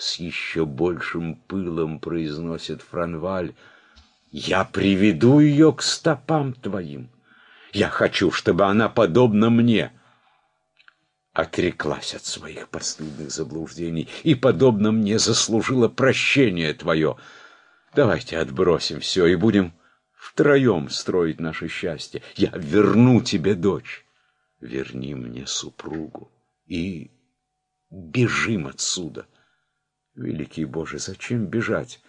с еще большим пылом произносит Франваль, я приведу ее к стопам твоим. Я хочу, чтобы она, подобна мне, отреклась от своих постыдных заблуждений и, подобно мне, заслужила прощение твое. Давайте отбросим все и будем втроем строить наше счастье. Я верну тебе дочь, верни мне супругу и бежим отсюда. Великий Боже, зачем бежать?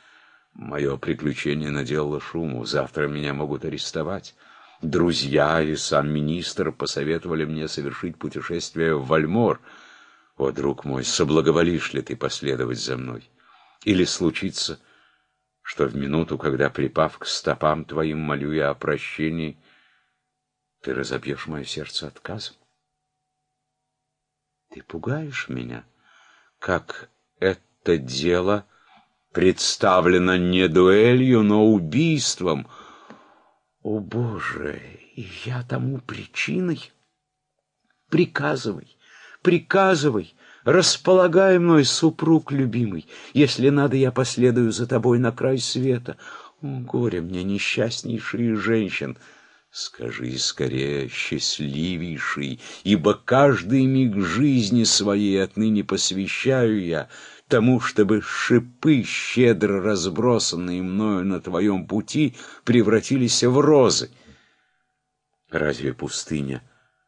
Мое приключение наделало шуму, завтра меня могут арестовать. Друзья и сам министр посоветовали мне совершить путешествие в Вальмор. О, друг мой, соблаговолишь ли ты последовать за мной? Или случится, что в минуту, когда, припав к стопам твоим, молю я о прощении, ты разобьешь мое сердце отказом? Ты пугаешь меня, как это дело представлено не дуэлью, но убийством. О, Боже, и я тому причиной? Приказывай, приказывай, располагай мной, супруг любимый. Если надо, я последую за тобой на край света. О, горе мне, несчастнейшие женщин! Скажи скорее, счастливейший, ибо каждый миг жизни своей отныне посвящаю я тому, чтобы шипы, щедро разбросанные мною на твоем пути, превратились в розы. Разве пустыня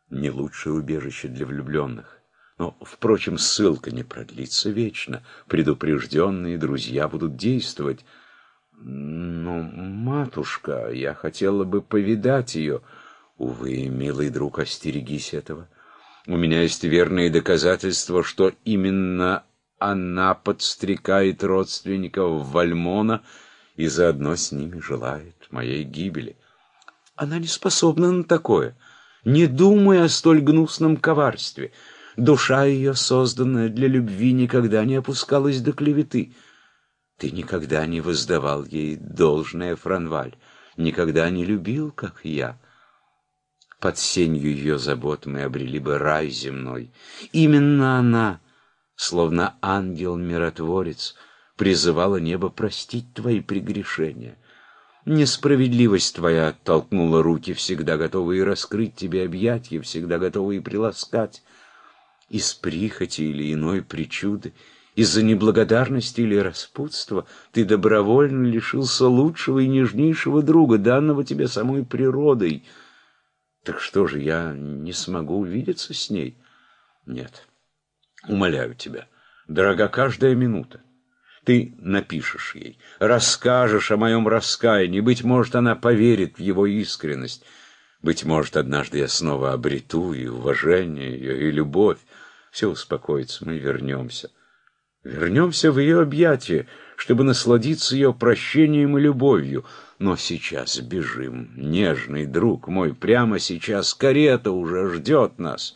не лучшее убежище для влюбленных? Но, впрочем, ссылка не продлится вечно. Предупрежденные друзья будут действовать. Но, матушка, я хотела бы повидать ее. Увы, милый друг, остерегись этого. У меня есть верные доказательства, что именно она подстрекает родственников Вальмона и заодно с ними желает моей гибели. Она не способна на такое, не думая о столь гнусном коварстве. Душа ее, созданная для любви, никогда не опускалась до клеветы. Ты никогда не воздавал ей должное, Франваль, никогда не любил, как я. Под сенью ее забот мы обрели бы рай земной. Именно она словно ангел-миротворец, призывала небо простить твои прегрешения. Несправедливость твоя оттолкнула руки, всегда готовые раскрыть тебе объятия, всегда готовые приласкать. Из прихоти или иной причуды, из-за неблагодарности или распутства ты добровольно лишился лучшего и нежнейшего друга, данного тебе самой природой. Так что же, я не смогу увидеться с ней? Нет. Умоляю тебя, дорога каждая минута. Ты напишешь ей, расскажешь о моем раскаянии. Быть может, она поверит в его искренность. Быть может, однажды я снова обрету и уважение ее, и любовь. Все успокоится, мы вернемся. Вернемся в ее объятия, чтобы насладиться ее прощением и любовью. Но сейчас бежим, нежный друг мой, прямо сейчас карета уже ждет нас».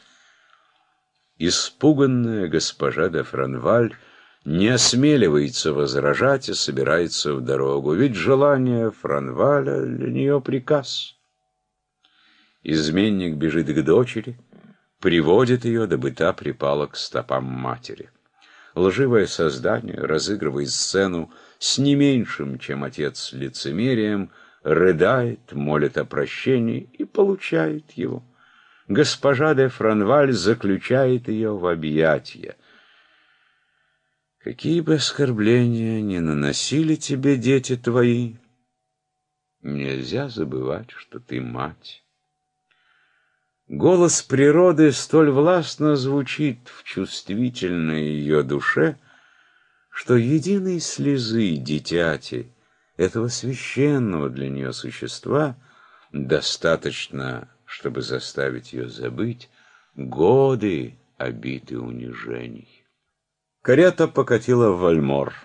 Испуганная госпожа де Франваль не осмеливается возражать и собирается в дорогу, ведь желание Франваля для нее приказ. Изменник бежит к дочери, приводит ее, дабы та припала к стопам матери. Лживое создание разыгрывает сцену с не меньшим, чем отец лицемерием, рыдает, молит о прощении и получает его госпожа де Франваль заключает ее в объятия. Какие бы оскорбления ни наносили тебе дети твои, нельзя забывать, что ты мать. Голос природы столь властно звучит в чувствительной ее душе, что единой слезы дитяти, этого священного для нее существа, достаточно чтобы заставить ее забыть годы обиты унижений. Карета покатила в Вальмор.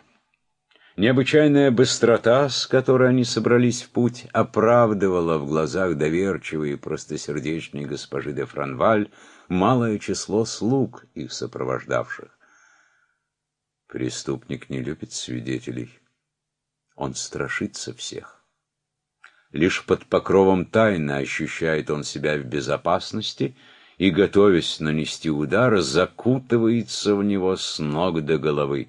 Необычайная быстрота, с которой они собрались в путь, оправдывала в глазах доверчивой и простосердечной госпожи де Франваль малое число слуг, их сопровождавших. Преступник не любит свидетелей. Он страшится всех. Лишь под покровом тайны ощущает он себя в безопасности и, готовясь нанести удар, закутывается в него с ног до головы.